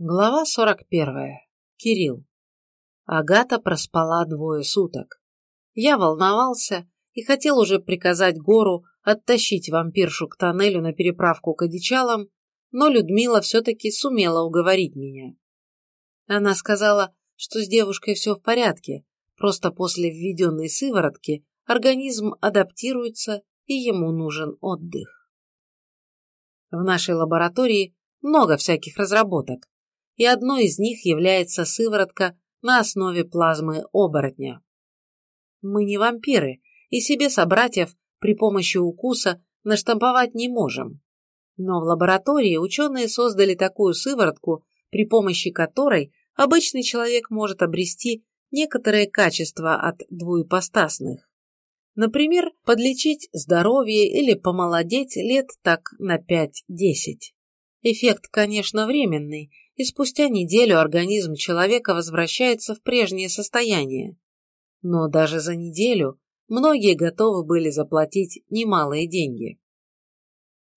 Глава 41. Кирилл. Агата проспала двое суток. Я волновался и хотел уже приказать Гору оттащить вампиршу к тоннелю на переправку к одичалам, но Людмила все-таки сумела уговорить меня. Она сказала, что с девушкой все в порядке, просто после введенной сыворотки организм адаптируется и ему нужен отдых. В нашей лаборатории много всяких разработок, и одной из них является сыворотка на основе плазмы оборотня. Мы не вампиры, и себе собратьев при помощи укуса наштамповать не можем. Но в лаборатории ученые создали такую сыворотку, при помощи которой обычный человек может обрести некоторые качества от двуепостасных. Например, подлечить здоровье или помолодеть лет так на 5-10. Эффект, конечно, временный, и спустя неделю организм человека возвращается в прежнее состояние. Но даже за неделю многие готовы были заплатить немалые деньги.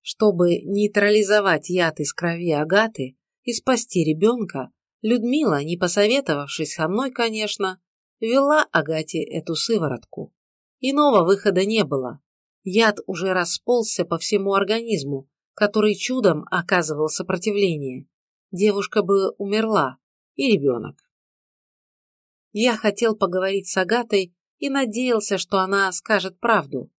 Чтобы нейтрализовать яд из крови Агаты и спасти ребенка, Людмила, не посоветовавшись со мной, конечно, вела Агате эту сыворотку. Иного выхода не было. Яд уже расползся по всему организму, который чудом оказывал сопротивление девушка бы умерла, и ребенок. Я хотел поговорить с Агатой и надеялся, что она скажет правду.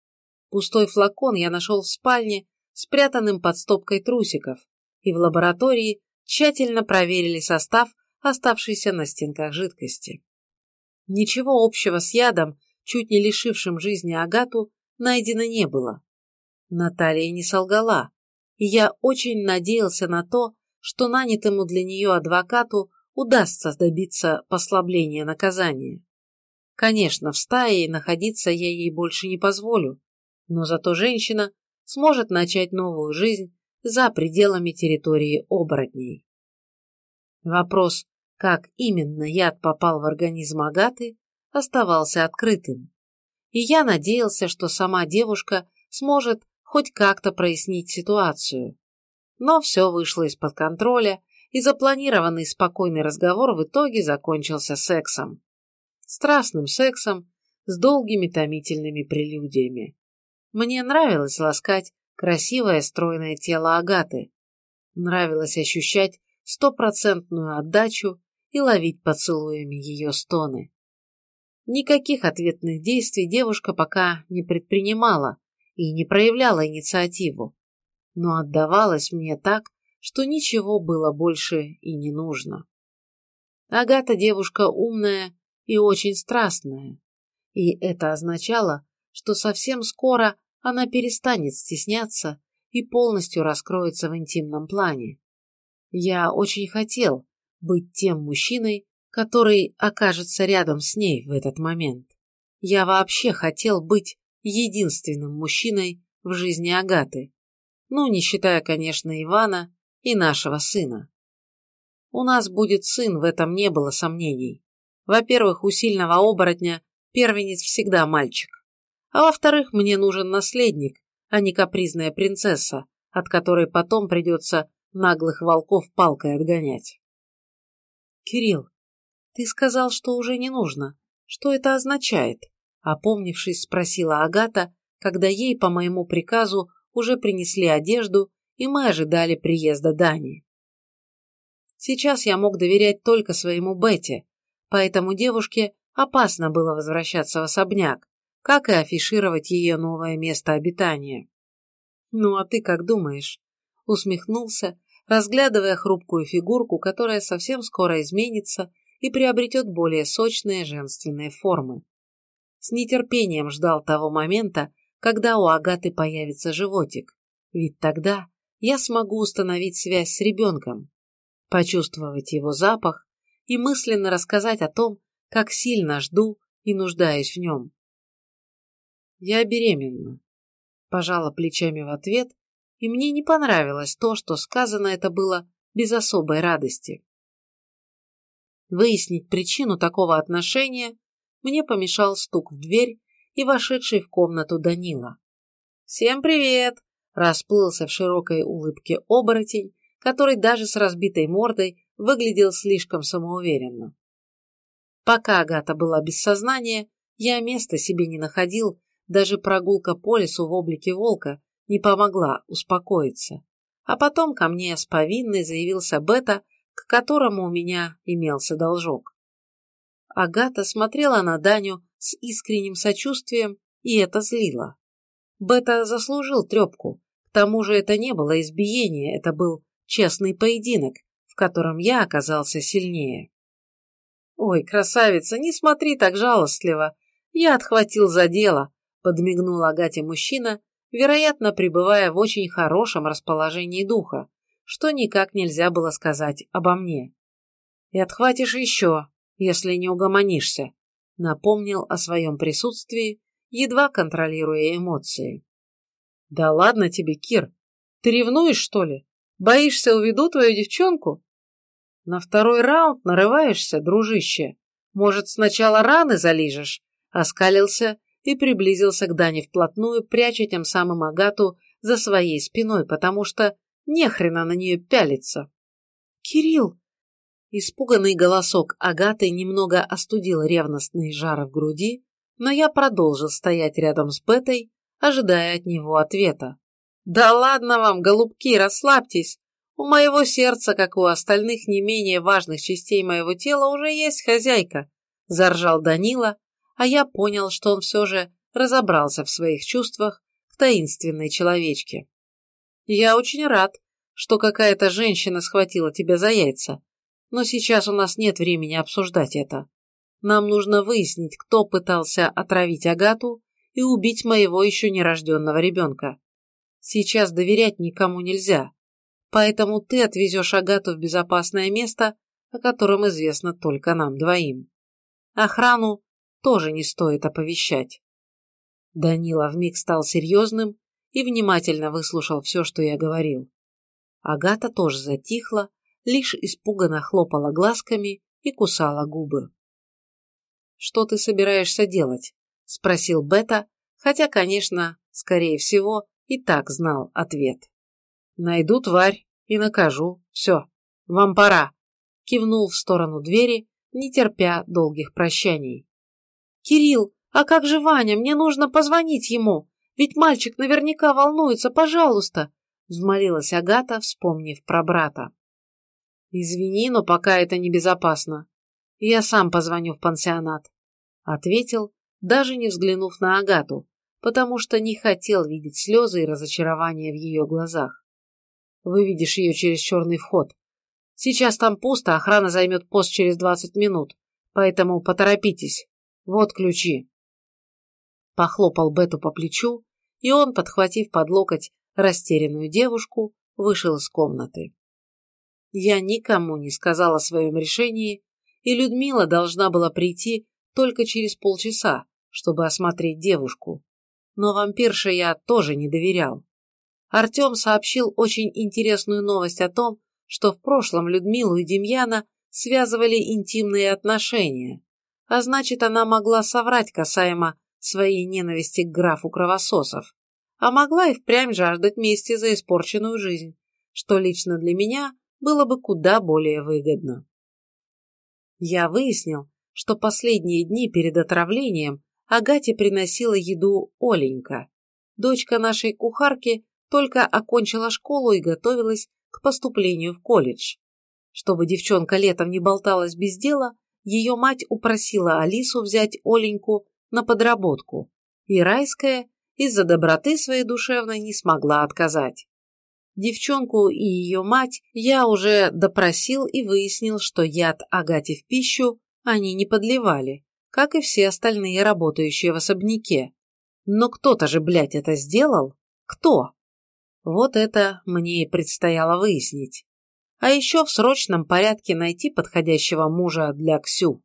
Пустой флакон я нашел в спальне, спрятанным под стопкой трусиков, и в лаборатории тщательно проверили состав, оставшийся на стенках жидкости. Ничего общего с ядом, чуть не лишившим жизни Агату, найдено не было. Наталья не солгала, и я очень надеялся на то, что нанятому для нее адвокату удастся добиться послабления наказания. Конечно, в стае находиться я ей больше не позволю, но зато женщина сможет начать новую жизнь за пределами территории оборотней. Вопрос, как именно яд попал в организм Агаты, оставался открытым. И я надеялся, что сама девушка сможет хоть как-то прояснить ситуацию, но все вышло из-под контроля, и запланированный спокойный разговор в итоге закончился сексом. Страстным сексом с долгими томительными прелюдиями. Мне нравилось ласкать красивое стройное тело Агаты. Нравилось ощущать стопроцентную отдачу и ловить поцелуями ее стоны. Никаких ответных действий девушка пока не предпринимала и не проявляла инициативу но отдавалось мне так, что ничего было больше и не нужно. Агата девушка умная и очень страстная, и это означало, что совсем скоро она перестанет стесняться и полностью раскроется в интимном плане. Я очень хотел быть тем мужчиной, который окажется рядом с ней в этот момент. Я вообще хотел быть единственным мужчиной в жизни Агаты, ну, не считая, конечно, Ивана и нашего сына. У нас будет сын, в этом не было сомнений. Во-первых, у сильного оборотня первенец всегда мальчик. А во-вторых, мне нужен наследник, а не капризная принцесса, от которой потом придется наглых волков палкой отгонять. Кирилл, ты сказал, что уже не нужно. Что это означает? Опомнившись, спросила Агата, когда ей, по моему приказу, уже принесли одежду, и мы ожидали приезда Дани. Сейчас я мог доверять только своему Бете, поэтому девушке опасно было возвращаться в особняк, как и афишировать ее новое место обитания. «Ну а ты как думаешь?» — усмехнулся, разглядывая хрупкую фигурку, которая совсем скоро изменится и приобретет более сочные женственные формы. С нетерпением ждал того момента, когда у Агаты появится животик, ведь тогда я смогу установить связь с ребенком, почувствовать его запах и мысленно рассказать о том, как сильно жду и нуждаюсь в нем. Я беременна. Пожала плечами в ответ, и мне не понравилось то, что сказано это было без особой радости. Выяснить причину такого отношения мне помешал стук в дверь и вошедший в комнату Данила. «Всем привет!» – расплылся в широкой улыбке оборотень, который даже с разбитой мордой выглядел слишком самоуверенно. Пока Агата была без сознания, я места себе не находил, даже прогулка по лесу в облике волка не помогла успокоиться. А потом ко мне с повинной заявился Бета, к которому у меня имелся должок. Агата смотрела на Даню с искренним сочувствием, и это злило. Бета заслужил трепку, к тому же это не было избиение, это был честный поединок, в котором я оказался сильнее. «Ой, красавица, не смотри так жалостливо. Я отхватил за дело», — подмигнул Агате мужчина, вероятно, пребывая в очень хорошем расположении духа, что никак нельзя было сказать обо мне. «И отхватишь еще, если не угомонишься», — напомнил о своем присутствии, едва контролируя эмоции. «Да ладно тебе, Кир. Ты ревнуешь, что ли? Боишься, уведу твою девчонку?» «На второй раунд нарываешься, дружище. Может, сначала раны залижешь?» Оскалился и приблизился к Дане вплотную, пряча тем самым Агату за своей спиной, потому что нехрена на нее пялиться. «Кирилл!» Испуганный голосок Агаты немного остудил ревностные жары в груди, но я продолжил стоять рядом с Бетой, ожидая от него ответа. «Да ладно вам, голубки, расслабьтесь. У моего сердца, как у остальных не менее важных частей моего тела, уже есть хозяйка», – заржал Данила, а я понял, что он все же разобрался в своих чувствах к таинственной человечке. «Я очень рад, что какая-то женщина схватила тебя за яйца, но сейчас у нас нет времени обсуждать это. Нам нужно выяснить, кто пытался отравить Агату и убить моего еще нерожденного ребенка. Сейчас доверять никому нельзя, поэтому ты отвезешь Агату в безопасное место, о котором известно только нам двоим. Охрану тоже не стоит оповещать. Данила вмиг стал серьезным и внимательно выслушал все, что я говорил. Агата тоже затихла, лишь испуганно хлопала глазками и кусала губы что ты собираешься делать?» – спросил Бета, хотя, конечно, скорее всего, и так знал ответ. «Найду тварь и накажу. Все, вам пора», – кивнул в сторону двери, не терпя долгих прощаний. «Кирилл, а как же Ваня? Мне нужно позвонить ему, ведь мальчик наверняка волнуется, пожалуйста», – взмолилась Агата, вспомнив про брата. «Извини, но пока это небезопасно. Я сам позвоню в пансионат ответил, даже не взглянув на Агату, потому что не хотел видеть слезы и разочарование в ее глазах. Выведешь ее через черный вход. Сейчас там пусто, охрана займет пост через двадцать минут, поэтому поторопитесь. Вот ключи. Похлопал Бету по плечу, и он, подхватив под локоть растерянную девушку, вышел из комнаты. Я никому не сказала о своем решении, и Людмила должна была прийти только через полчаса, чтобы осмотреть девушку. Но вампирше я тоже не доверял. Артем сообщил очень интересную новость о том, что в прошлом Людмилу и Демьяна связывали интимные отношения, а значит, она могла соврать касаемо своей ненависти к графу кровососов, а могла и впрямь жаждать мести за испорченную жизнь, что лично для меня было бы куда более выгодно. Я выяснил, что последние дни перед отравлением Агате приносила еду Оленька. Дочка нашей кухарки только окончила школу и готовилась к поступлению в колледж. Чтобы девчонка летом не болталась без дела, ее мать упросила Алису взять Оленьку на подработку, и Райская из-за доброты своей душевной не смогла отказать. Девчонку и ее мать я уже допросил и выяснил, что яд Агате в пищу они не подливали, как и все остальные работающие в особняке. Но кто-то же, блядь, это сделал? Кто? Вот это мне и предстояло выяснить. А еще в срочном порядке найти подходящего мужа для Ксю.